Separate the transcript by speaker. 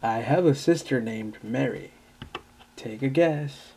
Speaker 1: I have a sister named Mary. Take a guess.